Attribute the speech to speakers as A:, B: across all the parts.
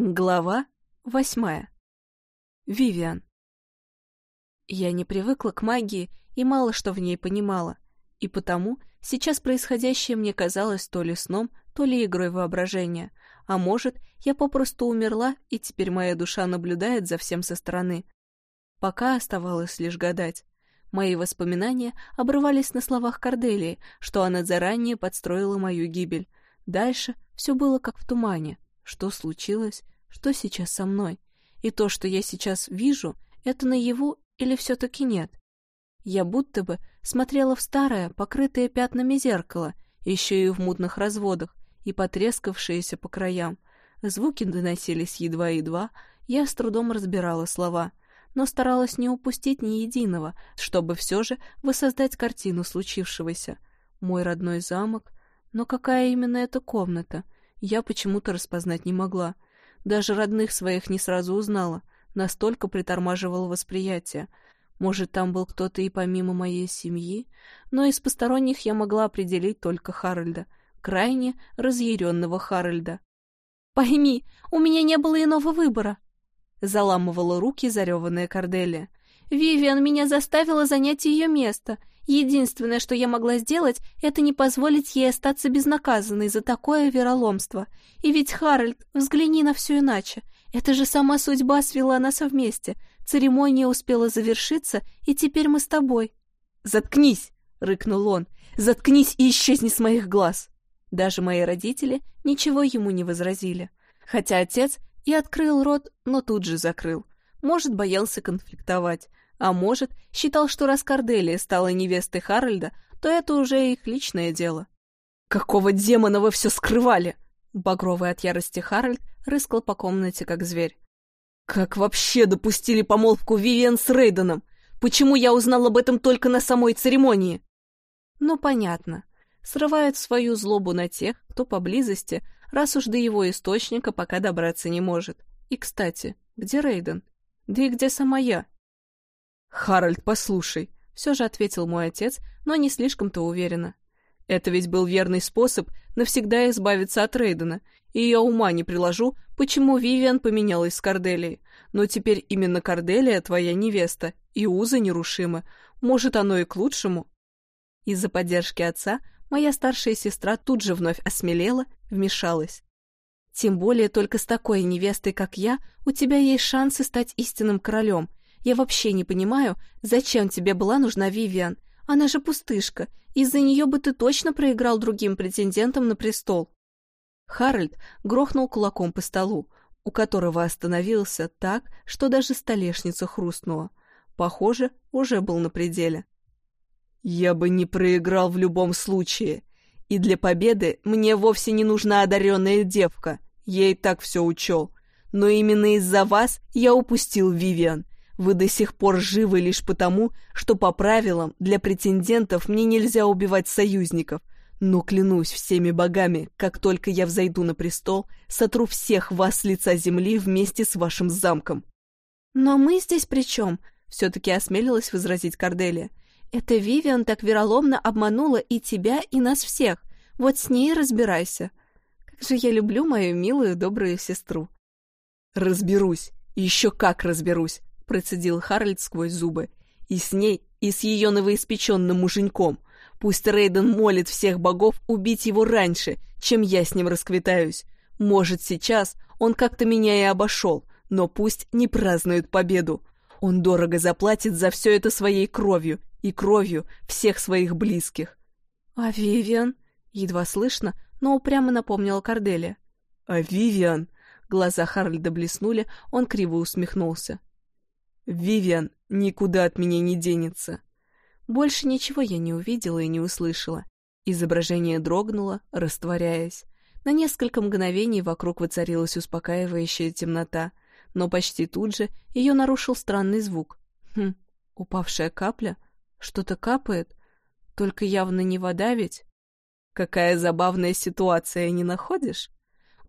A: Глава восьмая. Вивиан. Я не привыкла к магии и мало что в ней понимала, и потому сейчас происходящее мне казалось то ли сном, то ли игрой воображения, а может, я попросту умерла, и теперь моя душа наблюдает за всем со стороны. Пока оставалось лишь гадать. Мои воспоминания обрывались на словах Корделии, что она заранее подстроила мою гибель. Дальше все было как в тумане — что случилось, что сейчас со мной. И то, что я сейчас вижу, это наяву или все-таки нет. Я будто бы смотрела в старое, покрытое пятнами зеркало, еще и в мутных разводах, и потрескавшиеся по краям. Звуки доносились едва-едва, я с трудом разбирала слова, но старалась не упустить ни единого, чтобы все же воссоздать картину случившегося. Мой родной замок, но какая именно эта комната — я почему-то распознать не могла. Даже родных своих не сразу узнала, настолько притормаживало восприятие. Может, там был кто-то и помимо моей семьи, но из посторонних я могла определить только Харальда, крайне разъяренного Харальда. «Пойми, у меня не было иного выбора!» Заламывала руки зареванная Корделия. «Вивиан меня заставила занять ее место, Единственное, что я могла сделать, это не позволить ей остаться безнаказанной за такое вероломство. И ведь, Харальд, взгляни на все иначе. Это же сама судьба свела нас вместе. Церемония успела завершиться, и теперь мы с тобой. «Заткнись!» — рыкнул он. «Заткнись и исчезни с моих глаз!» Даже мои родители ничего ему не возразили. Хотя отец и открыл рот, но тут же закрыл. Может, боялся конфликтовать. А может, считал, что раз Корделия стала невестой Харальда, то это уже их личное дело. «Какого демона вы все скрывали?» Багровый от ярости Харальд рыскал по комнате, как зверь. «Как вообще допустили помолвку Вивиан с Рейденом? Почему я узнал об этом только на самой церемонии?» «Ну, понятно. Срывает свою злобу на тех, кто поблизости, раз уж до его источника пока добраться не может. И, кстати, где Рейден? Да и где сама я?» «Харальд, послушай», — все же ответил мой отец, но не слишком-то уверенно. «Это ведь был верный способ навсегда избавиться от Рейдена, и я ума не приложу, почему Вивиан поменялась с Корделией. Но теперь именно Корделия твоя невеста, и узы нерушимы. Может, оно и к лучшему?» Из-за поддержки отца моя старшая сестра тут же вновь осмелела, вмешалась. «Тем более только с такой невестой, как я, у тебя есть шансы стать истинным королем, я вообще не понимаю, зачем тебе была нужна Вивиан. Она же пустышка. Из-за нее бы ты точно проиграл другим претендентам на престол. Харальд грохнул кулаком по столу, у которого остановился так, что даже столешница хрустнула. Похоже, уже был на пределе. «Я бы не проиграл в любом случае. И для победы мне вовсе не нужна одаренная девка. Я и так все учел. Но именно из-за вас я упустил Вивиан. Вы до сих пор живы лишь потому, что по правилам для претендентов мне нельзя убивать союзников. Но клянусь всеми богами, как только я взойду на престол, сотру всех вас с лица земли вместе с вашим замком. Но мы здесь при чем? Все-таки осмелилась возразить Корделия. Это Вивиан так вероломно обманула и тебя, и нас всех. Вот с ней разбирайся. Же я люблю мою милую добрую сестру. Разберусь. Еще как разберусь процедил Харальд сквозь зубы. «И с ней, и с ее новоиспеченным муженьком. Пусть Рейден молит всех богов убить его раньше, чем я с ним расквитаюсь. Может, сейчас он как-то меня и обошел, но пусть не празднует победу. Он дорого заплатит за все это своей кровью и кровью всех своих близких». «А Вивиан?» — едва слышно, но упрямо напомнила Корделия. «А Вивиан?» Глаза Харальда блеснули, он криво усмехнулся. Вивиан никуда от меня не денется. Больше ничего я не увидела и не услышала. Изображение дрогнуло, растворяясь. На несколько мгновений вокруг воцарилась успокаивающая темнота, но почти тут же ее нарушил странный звук. Хм, упавшая капля? Что-то капает? Только явно не вода ведь? Какая забавная ситуация, не находишь?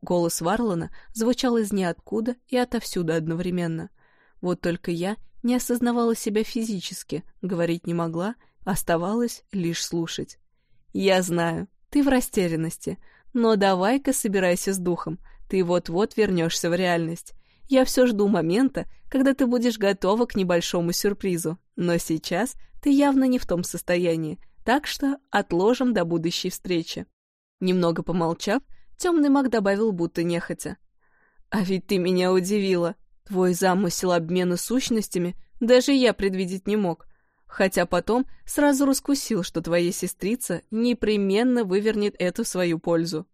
A: Голос Варлана звучал из ниоткуда и отовсюду одновременно. Вот только я не осознавала себя физически, говорить не могла, оставалось лишь слушать. «Я знаю, ты в растерянности, но давай-ка собирайся с духом. Ты вот-вот вернешься в реальность. Я все жду момента, когда ты будешь готова к небольшому сюрпризу. Но сейчас ты явно не в том состоянии, так что отложим до будущей встречи. Немного помолчав, темный маг добавил будто нехотя. А ведь ты меня удивила. Твой замысел обмена сущностями даже я предвидеть не мог. Хотя потом сразу раскусил, что твоя сестрица непременно вывернет эту свою пользу.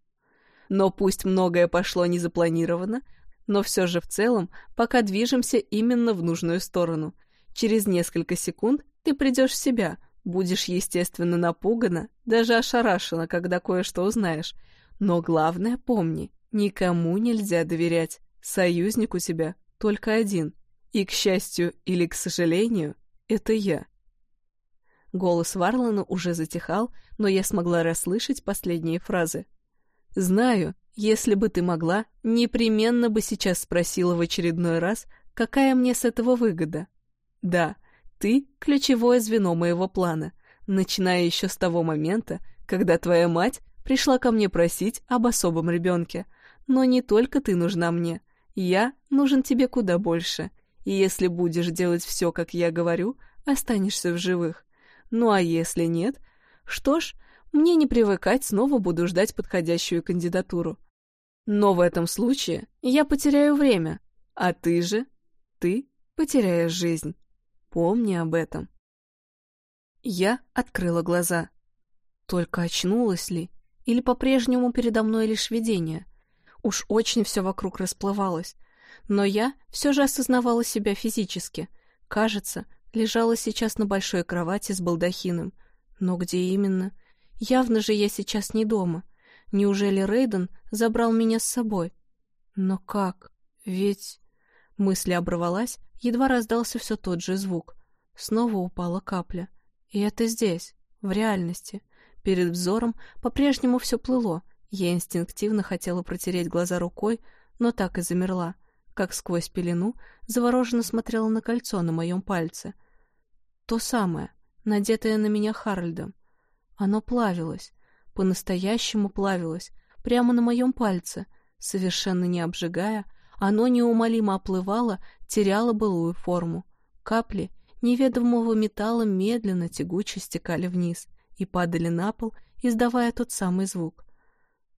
A: Но пусть многое пошло незапланированно, но все же в целом пока движемся именно в нужную сторону. Через несколько секунд ты придешь в себя, будешь, естественно, напугана, даже ошарашена, когда кое-что узнаешь. Но главное помни, никому нельзя доверять. Союзник у тебя только один. И, к счастью или к сожалению, это я. Голос Варлана уже затихал, но я смогла расслышать последние фразы. «Знаю, если бы ты могла, непременно бы сейчас спросила в очередной раз, какая мне с этого выгода. Да, ты — ключевое звено моего плана, начиная еще с того момента, когда твоя мать пришла ко мне просить об особом ребенке. Но не только ты нужна мне. Я нужен тебе куда больше. И если будешь делать все, как я говорю, останешься в живых. Ну а если нет, что ж, мне не привыкать, снова буду ждать подходящую кандидатуру. Но в этом случае я потеряю время, а ты же, ты потеряешь жизнь. Помни об этом. Я открыла глаза. Только очнулась ли? Или по-прежнему передо мной лишь видение? Уж очень все вокруг расплывалось. Но я все же осознавала себя физически. Кажется, лежала сейчас на большой кровати с балдахином. Но где именно? Явно же я сейчас не дома. Неужели Рейден забрал меня с собой? Но как? Ведь... Мысль оборвалась, едва раздался все тот же звук. Снова упала капля. И это здесь, в реальности. Перед взором по-прежнему все плыло. Я инстинктивно хотела протереть глаза рукой, но так и замерла, как сквозь пелену завороженно смотрела на кольцо на моем пальце — то самое, надетое на меня Харальдом. Оно плавилось, по-настоящему плавилось, прямо на моем пальце, совершенно не обжигая, оно неумолимо оплывало, теряло былую форму. Капли неведомого металла медленно тягуче стекали вниз и падали на пол, издавая тот самый звук.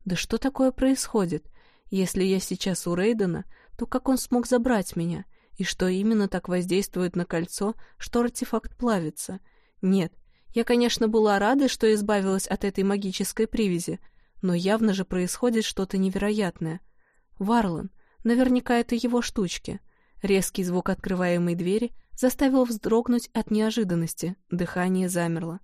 A: Да что такое происходит? Если я сейчас у Рейдена, то как он смог забрать меня — и что именно так воздействует на кольцо, что артефакт плавится? Нет, я, конечно, была рада, что избавилась от этой магической привязи, но явно же происходит что-то невероятное. Варлан, наверняка это его штучки. Резкий звук открываемой двери заставил вздрогнуть от неожиданности, дыхание замерло.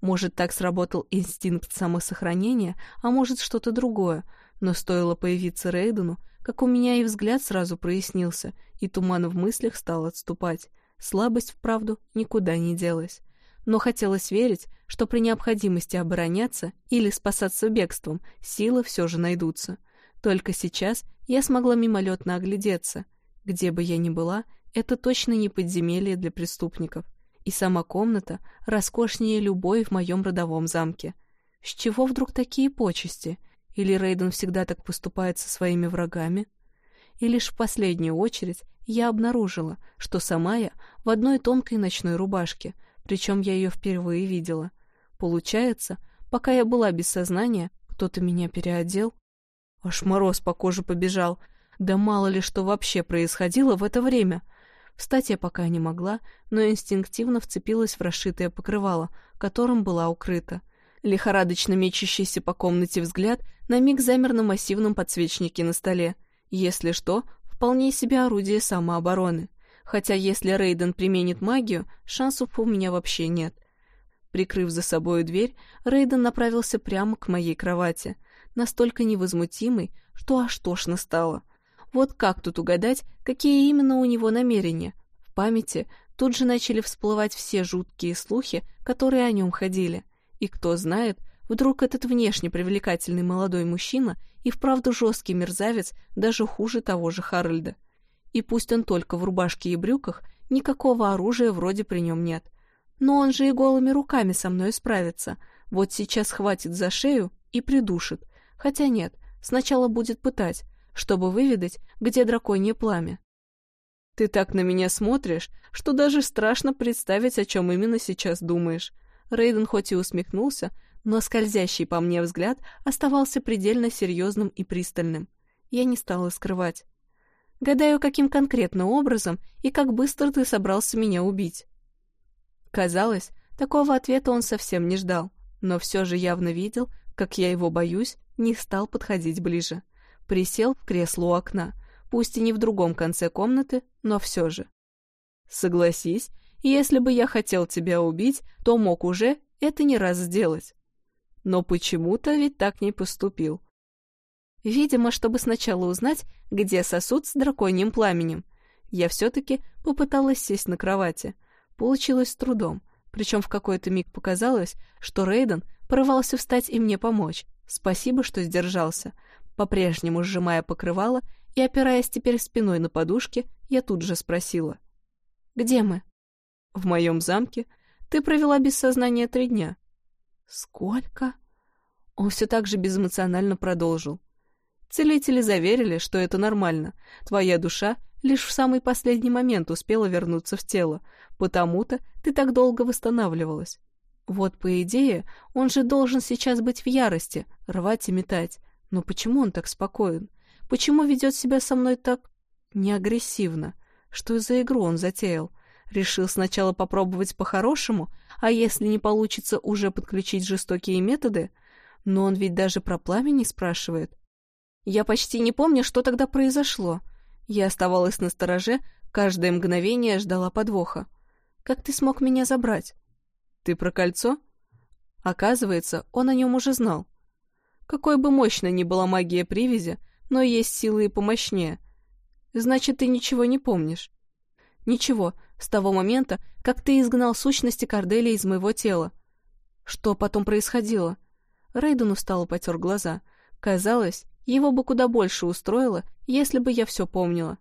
A: Может, так сработал инстинкт самосохранения, а может, что-то другое, но стоило появиться Рейдену, как у меня и взгляд сразу прояснился, и туман в мыслях стал отступать. Слабость, вправду, никуда не делась. Но хотелось верить, что при необходимости обороняться или спасаться бегством силы все же найдутся. Только сейчас я смогла мимолетно оглядеться. Где бы я ни была, это точно не подземелье для преступников. И сама комната роскошнее любой в моем родовом замке. С чего вдруг такие почести? Или Рейден всегда так поступает со своими врагами? И лишь в последнюю очередь я обнаружила, что сама я в одной тонкой ночной рубашке, причем я ее впервые видела. Получается, пока я была без сознания, кто-то меня переодел. Аж мороз по коже побежал. Да мало ли что вообще происходило в это время. Встать я пока не могла, но инстинктивно вцепилась в расшитое покрывало, которым была укрыта. Лихорадочно мечущийся по комнате взгляд на миг замер на массивном подсвечнике на столе. Если что, вполне себе орудие самообороны. Хотя если Рейден применит магию, шансов у меня вообще нет. Прикрыв за собой дверь, Рейден направился прямо к моей кровати, настолько невозмутимый, что аж тошно стало. Вот как тут угадать, какие именно у него намерения? В памяти тут же начали всплывать все жуткие слухи, которые о нем ходили. И кто знает, вдруг этот внешне привлекательный молодой мужчина и вправду жесткий мерзавец даже хуже того же Харальда. И пусть он только в рубашке и брюках, никакого оружия вроде при нем нет. Но он же и голыми руками со мной справится. Вот сейчас хватит за шею и придушит. Хотя нет, сначала будет пытать, чтобы выведать, где драконье пламя. Ты так на меня смотришь, что даже страшно представить, о чем именно сейчас думаешь. Рейден хоть и усмехнулся, но скользящий по мне взгляд оставался предельно серьезным и пристальным. Я не стала скрывать. Гадаю, каким конкретно образом и как быстро ты собрался меня убить. Казалось, такого ответа он совсем не ждал, но все же явно видел, как я его боюсь, не стал подходить ближе. Присел в кресло у окна — пусть и не в другом конце комнаты, но все же. Согласись, если бы я хотел тебя убить, то мог уже это не раз сделать. Но почему-то ведь так не поступил. Видимо, чтобы сначала узнать, где сосуд с драконьим пламенем. Я все-таки попыталась сесть на кровати. Получилось с трудом, причем в какой-то миг показалось, что Рейден порывался встать и мне помочь. Спасибо, что сдержался. По-прежнему сжимая покрывало и, опираясь теперь спиной на подушке, я тут же спросила. «Где мы?» «В моем замке. Ты провела без сознания три дня». «Сколько?» Он все так же безэмоционально продолжил. Целители заверили, что это нормально. Твоя душа лишь в самый последний момент успела вернуться в тело, потому-то ты так долго восстанавливалась. Вот, по идее, он же должен сейчас быть в ярости, рвать и метать. Но почему он так спокоен? Почему ведет себя со мной так неагрессивно? Что за игру он затеял? Решил сначала попробовать по-хорошему, а если не получится, уже подключить жестокие методы? Но он ведь даже про пламя не спрашивает. Я почти не помню, что тогда произошло. Я оставалась на стороже, каждое мгновение ждала подвоха. Как ты смог меня забрать? Ты про кольцо? Оказывается, он о нем уже знал. Какой бы мощной ни была магия привязи, но есть силы и помощнее. Значит, ты ничего не помнишь. Ничего, с того момента, как ты изгнал сущности Корделия из моего тела. Что потом происходило? Рейден устало потер глаза. Казалось, его бы куда больше устроило, если бы я все помнила.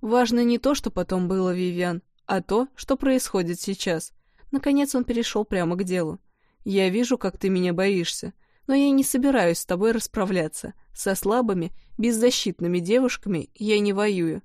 A: Важно не то, что потом было, Вивиан, а то, что происходит сейчас. Наконец он перешел прямо к делу. Я вижу, как ты меня боишься но я не собираюсь с тобой расправляться. Со слабыми, беззащитными девушками я не воюю.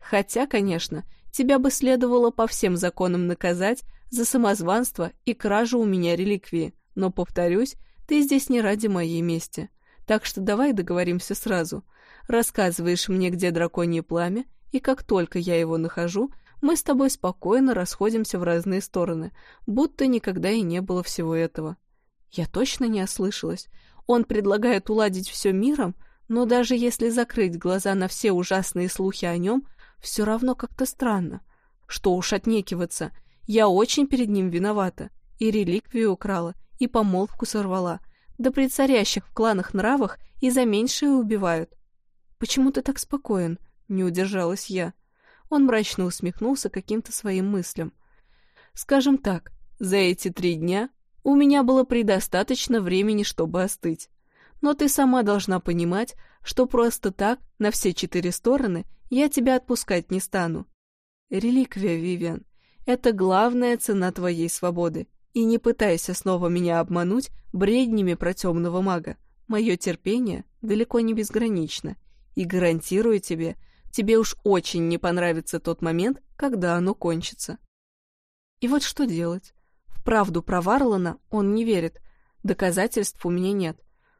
A: Хотя, конечно, тебя бы следовало по всем законам наказать за самозванство и кражу у меня реликвии, но, повторюсь, ты здесь не ради моей мести. Так что давай договоримся сразу. Рассказываешь мне, где драконье пламя, и как только я его нахожу, мы с тобой спокойно расходимся в разные стороны, будто никогда и не было всего этого. Я точно не ослышалась. Он предлагает уладить все миром, но даже если закрыть глаза на все ужасные слухи о нем, все равно как-то странно. Что уж отнекиваться, я очень перед ним виновата. И реликвию украла, и помолвку сорвала. Да при царящих в кланах нравах и за меньшее убивают. «Почему ты так спокоен?» — не удержалась я. Он мрачно усмехнулся каким-то своим мыслям. «Скажем так, за эти три дня у меня было предостаточно времени, чтобы остыть. Но ты сама должна понимать, что просто так, на все четыре стороны, я тебя отпускать не стану. Реликвия, Вивиан, это главная цена твоей свободы. И не пытайся снова меня обмануть бреднями про темного мага. Мое терпение далеко не безгранично. И гарантирую тебе, тебе уж очень не понравится тот момент, когда оно кончится. И вот что делать? правду про Варлана он не верит. Доказательств у меня нет.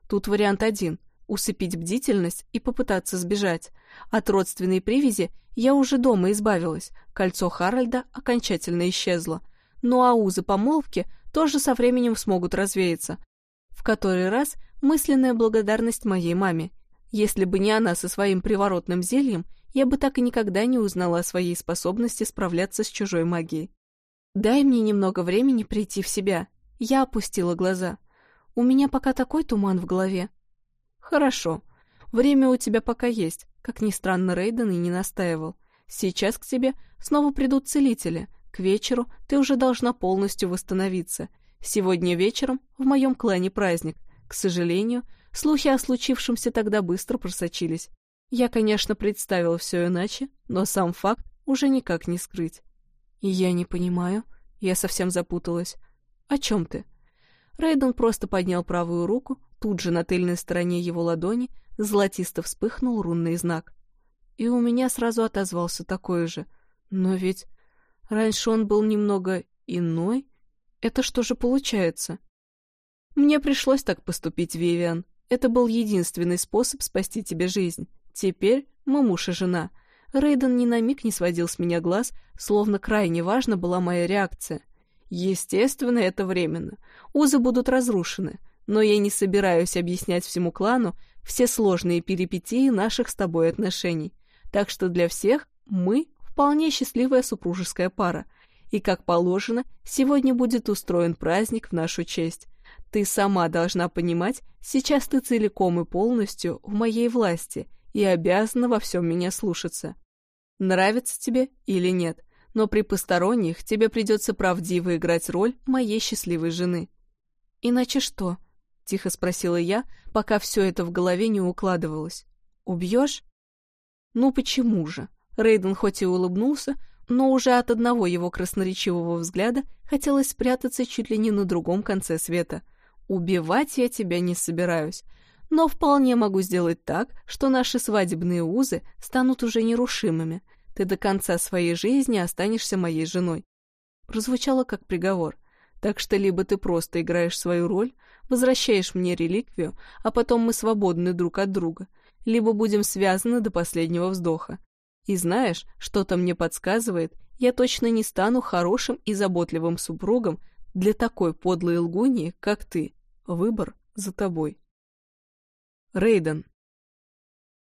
A: Тут вариант один — усыпить бдительность и попытаться сбежать. От родственной привязи я уже дома избавилась, кольцо Харальда окончательно исчезло. Ну а узы помолвки тоже со временем смогут развеяться. В который раз мысленная благодарность моей маме. Если бы не она со своим приворотным зельем, я бы так и никогда не узнала о своей способности справляться с чужой магией. «Дай мне немного времени прийти в себя». Я опустила глаза. «У меня пока такой туман в голове». «Хорошо. Время у тебя пока есть», как ни странно Рейден и не настаивал. «Сейчас к тебе снова придут целители. К вечеру ты уже должна полностью восстановиться. Сегодня вечером в моем клане праздник. К сожалению, слухи о случившемся тогда быстро просочились. Я, конечно, представила все иначе, но сам факт уже никак не скрыть. «Я не понимаю». Я совсем запуталась. «О чем ты?» Рейден просто поднял правую руку, тут же на тыльной стороне его ладони золотисто вспыхнул рунный знак. И у меня сразу отозвался такой же. Но ведь раньше он был немного иной. Это что же получается? Мне пришлось так поступить, Вивиан. Это был единственный способ спасти тебе жизнь. Теперь мы муж и жена. Рейден ни на миг не сводил с меня глаз, словно крайне важна была моя реакция. Естественно, это временно. Узы будут разрушены, но я не собираюсь объяснять всему клану все сложные перипетии наших с тобой отношений. Так что для всех мы вполне счастливая супружеская пара. И, как положено, сегодня будет устроен праздник в нашу честь. Ты сама должна понимать, сейчас ты целиком и полностью в моей власти и обязана во всем меня слушаться. Нравится тебе или нет, но при посторонних тебе придется правдиво играть роль моей счастливой жены. «Иначе что?» — тихо спросила я, пока все это в голове не укладывалось. «Убьешь?» «Ну почему же?» Рейден хоть и улыбнулся, но уже от одного его красноречивого взгляда хотелось спрятаться чуть ли не на другом конце света. «Убивать я тебя не собираюсь, но вполне могу сделать так, что наши свадебные узы станут уже нерушимыми. Ты до конца своей жизни останешься моей женой». Прозвучало как приговор. Так что либо ты просто играешь свою роль, возвращаешь мне реликвию, а потом мы свободны друг от друга, либо будем связаны до последнего вздоха. И знаешь, что-то мне подсказывает, я точно не стану хорошим и заботливым супругом для такой подлой лгуньи, как ты. Выбор за тобой. Рейден.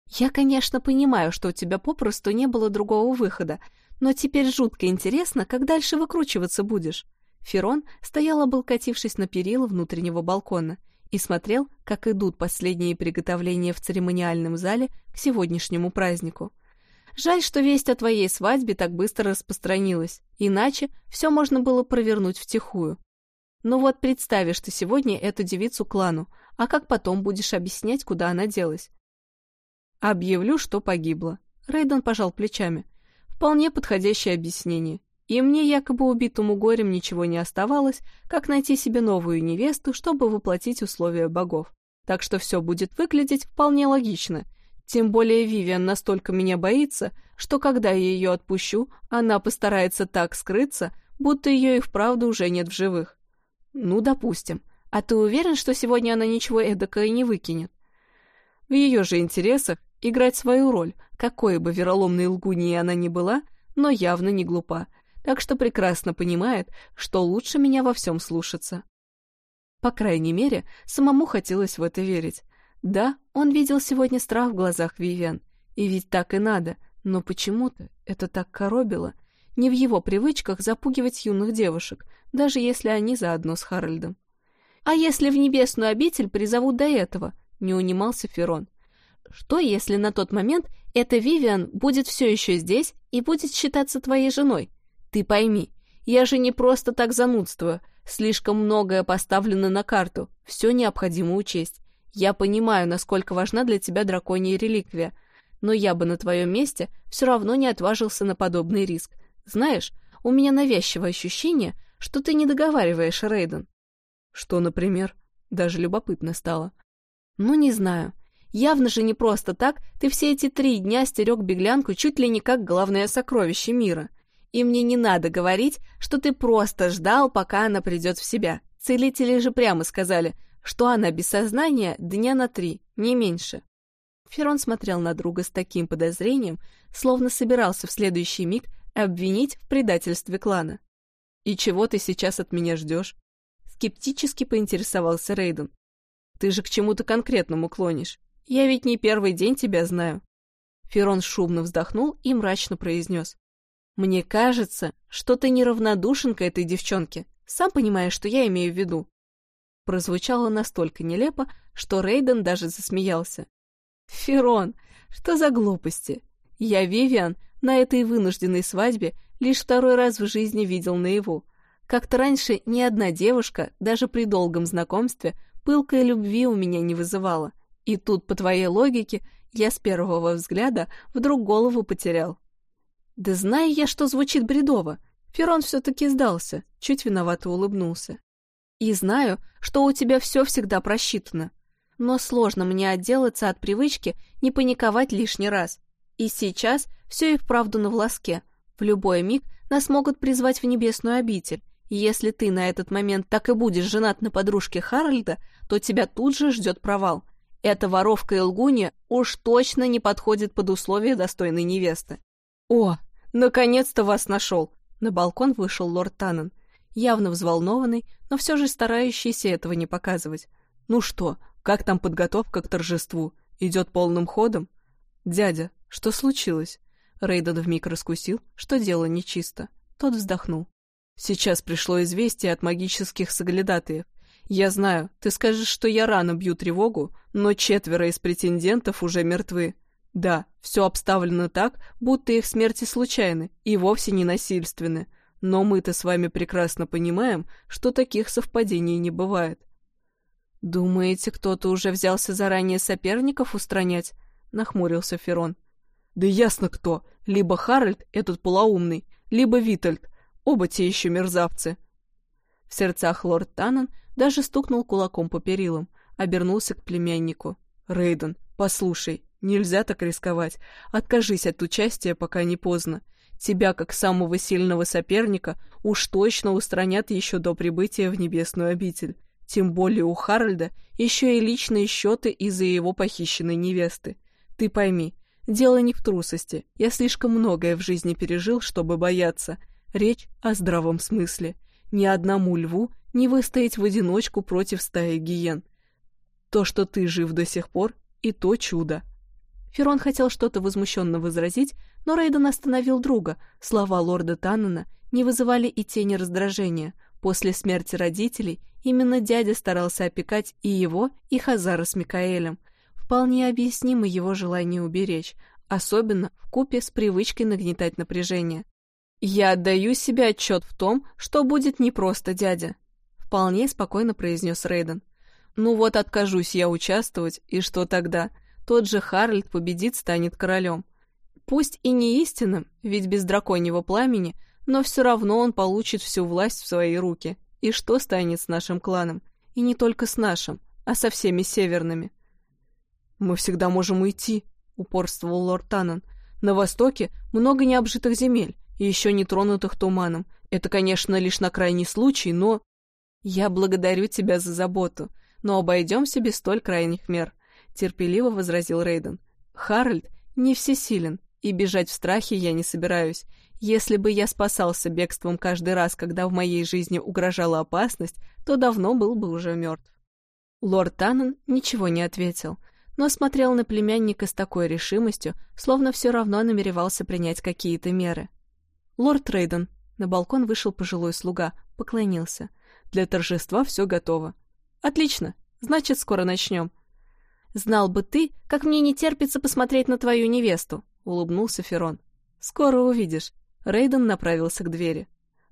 A: Я, конечно, понимаю, что у тебя попросту не было другого выхода, но теперь жутко интересно, как дальше выкручиваться будешь. Ферон стоял, облокотившись на перила внутреннего балкона, и смотрел, как идут последние приготовления в церемониальном зале к сегодняшнему празднику. Жаль, что весть о твоей свадьбе так быстро распространилась, иначе все можно было провернуть втихую. Ну вот представишь ты сегодня эту девицу клану, а как потом будешь объяснять, куда она делась? Объявлю, что погибла. Рейден пожал плечами. Вполне подходящее объяснение и мне якобы убитому горем ничего не оставалось, как найти себе новую невесту, чтобы воплотить условия богов. Так что все будет выглядеть вполне логично. Тем более Вивиан настолько меня боится, что когда я ее отпущу, она постарается так скрыться, будто ее и вправду уже нет в живых. Ну, допустим. А ты уверен, что сегодня она ничего эдакое не выкинет? В ее же интересах играть свою роль, какой бы вероломной лгуньей она ни была, но явно не глупа, так что прекрасно понимает, что лучше меня во всем слушаться. По крайней мере, самому хотелось в это верить. Да, он видел сегодня страх в глазах Вивиан, и ведь так и надо, но почему-то это так коробило. Не в его привычках запугивать юных девушек, даже если они заодно с Харальдом. «А если в небесную обитель призовут до этого?» — не унимался Ферон. «Что, если на тот момент эта Вивиан будет все еще здесь и будет считаться твоей женой? Ты пойми, я же не просто так занудствую. Слишком многое поставлено на карту. Все необходимо учесть. Я понимаю, насколько важна для тебя драконья реликвия, но я бы на твоем месте все равно не отважился на подобный риск. Знаешь, у меня навязчивое ощущение, что ты не договариваешь, Рейден. Что, например? Даже любопытно стало. Ну, не знаю. Явно же не просто так ты все эти три дня стерег беглянку чуть ли не как главное сокровище мира — и мне не надо говорить, что ты просто ждал, пока она придет в себя. Целители же прямо сказали, что она без сознания дня на три, не меньше. Ферон смотрел на друга с таким подозрением, словно собирался в следующий миг обвинить в предательстве клана. «И чего ты сейчас от меня ждешь?» Скептически поинтересовался Рейден. «Ты же к чему-то конкретному клонишь. Я ведь не первый день тебя знаю». Ферон шумно вздохнул и мрачно произнес. Мне кажется, что ты неравнодушен к этой девчонке. Сам понимаешь, что я имею в виду. Прозвучало настолько нелепо, что Рейден даже засмеялся. Ферон, что за глупости? Я Вивиан на этой вынужденной свадьбе лишь второй раз в жизни видел наяву. Как-то раньше ни одна девушка, даже при долгом знакомстве, пылкой любви у меня не вызывала. И тут, по твоей логике, я с первого взгляда вдруг голову потерял. Да знаю я, что звучит бредово. Ферон все-таки сдался, чуть виновато улыбнулся. И знаю, что у тебя все всегда просчитано. но сложно мне отделаться от привычки не паниковать лишний раз. И сейчас все и вправду на волоске. В любой миг нас могут призвать в небесную обитель, и если ты на этот момент так и будешь женат на подружке Харальда, то тебя тут же ждет провал. Эта воровка и лгунья уж точно не подходит под условия достойной невесты. «О, наконец-то вас нашел!» На балкон вышел лорд Таннен, явно взволнованный, но все же старающийся этого не показывать. «Ну что, как там подготовка к торжеству? Идет полным ходом?» «Дядя, что случилось?» Рейден вмиг раскусил, что дело нечисто. Тот вздохнул. «Сейчас пришло известие от магических соглядатаев. Я знаю, ты скажешь, что я рано бью тревогу, но четверо из претендентов уже мертвы. Да, все обставлено так, будто их смерти случайны и вовсе не насильственны. Но мы-то с вами прекрасно понимаем, что таких совпадений не бывает. «Думаете, кто-то уже взялся заранее соперников устранять?» — нахмурился Ферон. «Да ясно кто. Либо Харальд, этот полоумный, либо Витальд. Оба те еще мерзавцы». В сердцах лорд Таннен даже стукнул кулаком по перилам, обернулся к племяннику. «Рейден, послушай, нельзя так рисковать. Откажись от участия, пока не поздно. Тебя, как самого сильного соперника, уж точно устранят еще до прибытия в небесную обитель. Тем более у Харальда еще и личные счеты из-за его похищенной невесты. Ты пойми, дело не в трусости. Я слишком многое в жизни пережил, чтобы бояться. Речь о здравом смысле. Ни одному льву не выстоять в одиночку против стаи гиен. То, что ты жив до сих пор, и то чудо. Ферон хотел что-то возмущенно возразить, но Рейден остановил друга. Слова лорда Таннена не вызывали и тени раздражения. После смерти родителей именно дядя старался опекать и его, и Хазара с Микаэлем. Вполне объяснимо его желание уберечь, особенно в купе с привычкой нагнетать напряжение. «Я отдаю себе отчет в том, что будет непросто, дядя», — вполне спокойно произнес Рейден. «Ну вот откажусь я участвовать, и что тогда? Тот же Харльд победит, станет королем. Пусть и не истинным, ведь без драконьего пламени — но все равно он получит всю власть в свои руки. И что станет с нашим кланом? И не только с нашим, а со всеми северными. «Мы всегда можем уйти», — упорствовал лорд Таннен. «На востоке много необжитых земель, и еще не тронутых туманом. Это, конечно, лишь на крайний случай, но...» «Я благодарю тебя за заботу, но обойдемся без столь крайних мер», — терпеливо возразил Рейден. «Харальд не всесилен, и бежать в страхе я не собираюсь. Если бы я спасался бегством каждый раз, когда в моей жизни угрожала опасность, то давно был бы уже мертв. Лорд Таннен ничего не ответил, но смотрел на племянника с такой решимостью, словно все равно намеревался принять какие-то меры. «Лорд Трейден», — на балкон вышел пожилой слуга, поклонился. «Для торжества все готово». «Отлично, значит, скоро начнем». «Знал бы ты, как мне не терпится посмотреть на твою невесту», — улыбнулся Ферон. «Скоро увидишь». Рейден направился к двери.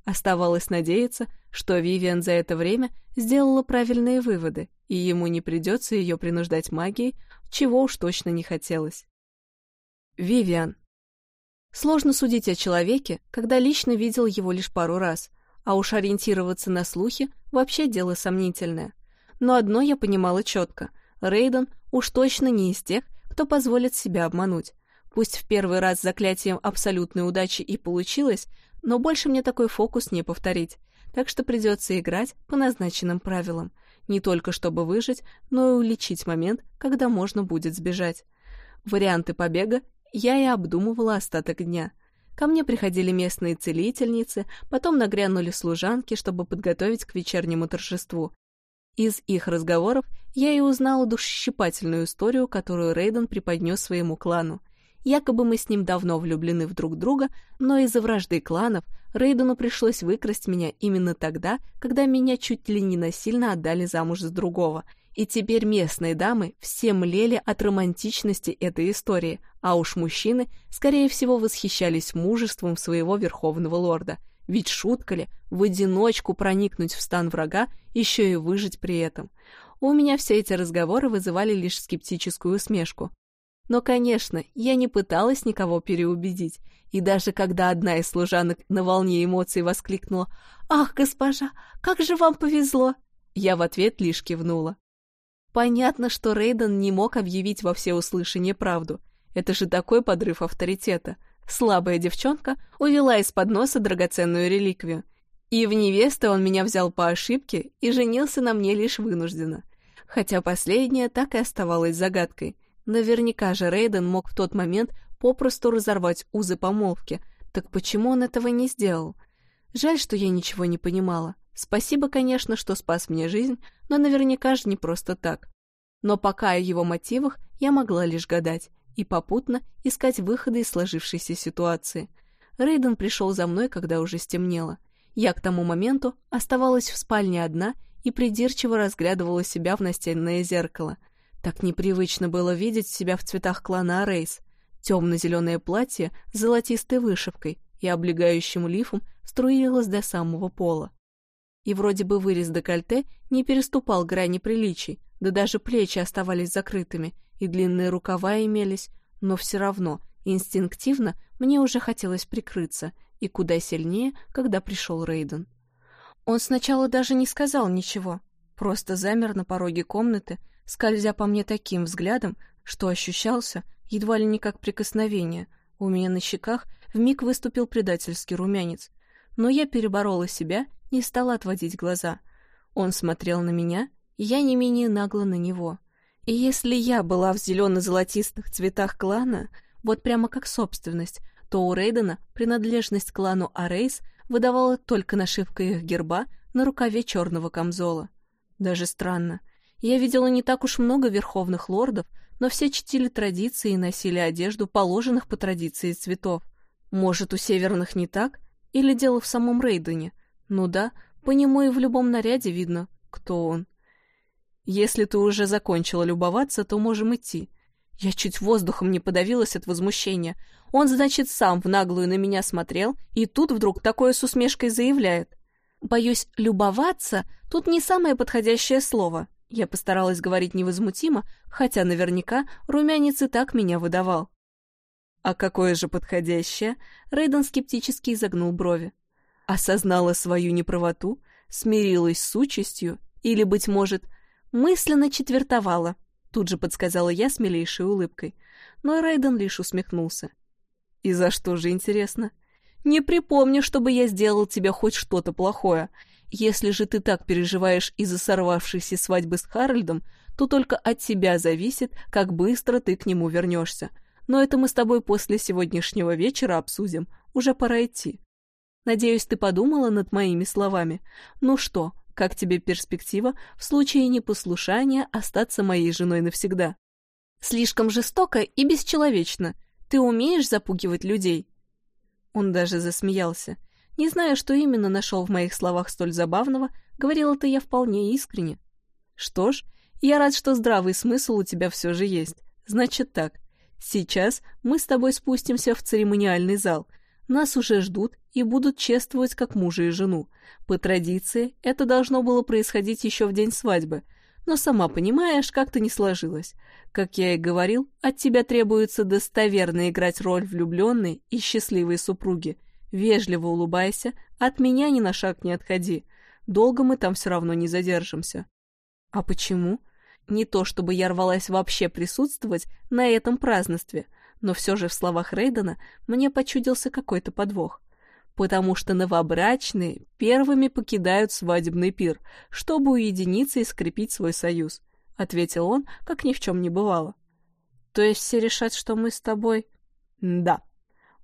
A: Оставалось надеяться, что Вивиан за это время сделала правильные выводы, и ему не придется ее принуждать магией, чего уж точно не хотелось. Вивиан. Сложно судить о человеке, когда лично видел его лишь пару раз, а уж ориентироваться на слухи вообще дело сомнительное. Но одно я понимала четко — Рейден уж точно не из тех, кто позволит себя обмануть. Пусть в первый раз заклятием абсолютной удачи и получилось, но больше мне такой фокус не повторить, так что придется играть по назначенным правилам, не только чтобы выжить, но и уличить момент, когда можно будет сбежать. Варианты побега я и обдумывала остаток дня. Ко мне приходили местные целительницы, потом нагрянули служанки, чтобы подготовить к вечернему торжеству. Из их разговоров я и узнала душещипательную историю, которую Рейден преподнес своему клану. Якобы мы с ним давно влюблены в друг друга, но из-за вражды кланов Рейдену пришлось выкрасть меня именно тогда, когда меня чуть ли не насильно отдали замуж за другого. И теперь местные дамы все млели от романтичности этой истории, а уж мужчины, скорее всего, восхищались мужеством своего верховного лорда. Ведь шутка ли в одиночку проникнуть в стан врага, еще и выжить при этом. У меня все эти разговоры вызывали лишь скептическую усмешку. Но, конечно, я не пыталась никого переубедить, и даже когда одна из служанок на волне эмоций воскликнула «Ах, госпожа, как же вам повезло!» я в ответ лишь кивнула. Понятно, что Рейден не мог объявить во всеуслышание правду. Это же такой подрыв авторитета. Слабая девчонка увела из-под носа драгоценную реликвию. И в невесты он меня взял по ошибке и женился на мне лишь вынужденно. Хотя последнее так и оставалось загадкой. Наверняка же Рейден мог в тот момент попросту разорвать узы помолвки. Так почему он этого не сделал? Жаль, что я ничего не понимала. Спасибо, конечно, что спас мне жизнь, но наверняка же не просто так. Но пока о его мотивах я могла лишь гадать и попутно искать выходы из сложившейся ситуации. Рейден пришел за мной, когда уже стемнело. Я к тому моменту оставалась в спальне одна и придирчиво разглядывала себя в настенное зеркало. Так непривычно было видеть себя в цветах клана Рейс. Темно-зеленое платье с золотистой вышивкой и облегающим лифом струилось до самого пола. И вроде бы вырез декольте не переступал грани приличий, да даже плечи оставались закрытыми, и длинные рукава имелись, но все равно, инстинктивно, мне уже хотелось прикрыться, и куда сильнее, когда пришел Рейден. Он сначала даже не сказал ничего, просто замер на пороге комнаты, скользя по мне таким взглядом, что ощущался едва ли не как прикосновение. У меня на щеках вмиг выступил предательский румянец. Но я переборола себя, не стала отводить глаза. Он смотрел на меня, я не менее нагло на него. И если я была в зелено-золотистых цветах клана, вот прямо как собственность, то у Рейдена принадлежность клану Арейс выдавала только нашивка их герба на рукаве черного камзола. Даже странно. Я видела не так уж много верховных лордов, но все чтили традиции и носили одежду, положенных по традиции цветов. Может, у северных не так? Или дело в самом Рейдене? Ну да, по нему и в любом наряде видно, кто он. Если ты уже закончила любоваться, то можем идти. Я чуть воздухом не подавилась от возмущения. Он, значит, сам в наглую на меня смотрел, и тут вдруг такое с усмешкой заявляет. Боюсь, любоваться тут не самое подходящее слово. Я постаралась говорить невозмутимо, хотя наверняка румянец и так меня выдавал. А какое же подходящее? Рейден скептически изогнул брови. Осознала свою неправоту, смирилась с участью или, быть может, мысленно четвертовала. Тут же подсказала я с милейшей улыбкой. Но Рейден лишь усмехнулся. «И за что же, интересно?» «Не припомню, чтобы я сделал тебе хоть что-то плохое. Если же ты так переживаешь из-за сорвавшейся свадьбы с Харальдом, то только от тебя зависит, как быстро ты к нему вернешься. Но это мы с тобой после сегодняшнего вечера обсудим. Уже пора идти. Надеюсь, ты подумала над моими словами. Ну что, как тебе перспектива в случае непослушания остаться моей женой навсегда? Слишком жестоко и бесчеловечно. Ты умеешь запугивать людей? Он даже засмеялся. Не знаю, что именно нашел в моих словах столь забавного, говорил это я вполне искренне. Что ж, я рад, что здравый смысл у тебя все же есть. Значит так, сейчас мы с тобой спустимся в церемониальный зал. Нас уже ждут и будут чествовать как мужа и жену. По традиции, это должно было происходить еще в день свадьбы, но сама понимаешь, как-то не сложилось. Как я и говорил, от тебя требуется достоверно играть роль влюбленной и счастливой супруги – Вежливо улыбайся, от меня ни на шаг не отходи. Долго мы там все равно не задержимся. А почему? Не то, чтобы я рвалась вообще присутствовать на этом празднестве, но все же в словах Рейдена мне почудился какой-то подвох. Потому что новобрачные первыми покидают свадебный пир, чтобы уединиться и скрепить свой союз, — ответил он, как ни в чем не бывало. — То есть все решат, что мы с тобой? — Да.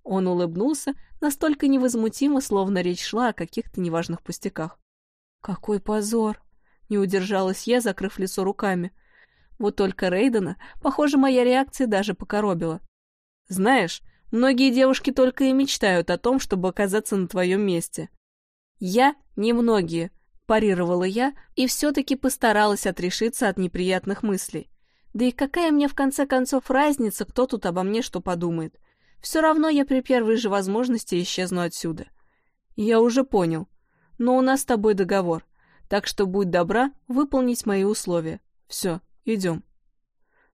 A: Он улыбнулся настолько невозмутимо, словно речь шла о каких-то неважных пустяках. «Какой позор!» — не удержалась я, закрыв лицо руками. Вот только Рейдена, похоже, моя реакция даже покоробила. «Знаешь, многие девушки только и мечтают о том, чтобы оказаться на твоем месте». «Я не многие», — парировала я и все-таки постаралась отрешиться от неприятных мыслей. Да и какая мне в конце концов разница, кто тут обо мне что подумает? Все равно я при первой же возможности исчезну отсюда. Я уже понял. Но у нас с тобой договор. Так что будь добра выполнить мои условия. Все, идем.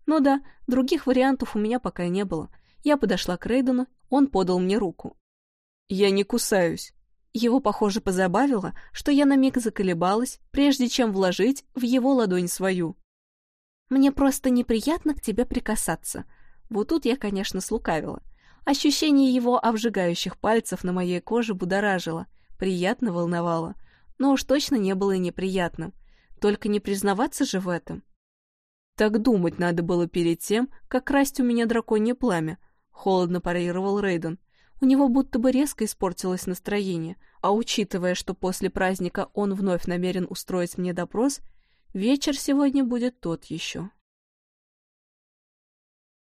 A: Ну да, других вариантов у меня пока не было. Я подошла к Рейдену, он подал мне руку. Я не кусаюсь. Его, похоже, позабавило, что я на миг заколебалась, прежде чем вложить в его ладонь свою. Мне просто неприятно к тебе прикасаться. Вот тут я, конечно, слукавила. Ощущение его обжигающих пальцев на моей коже будоражило, приятно волновало, но уж точно не было неприятным. Только не признаваться же в этом. Так думать надо было перед тем, как красть у меня драконье пламя, холодно парировал Рейден. У него будто бы резко испортилось настроение, а учитывая, что после праздника он вновь намерен устроить мне допрос, вечер сегодня будет тот еще.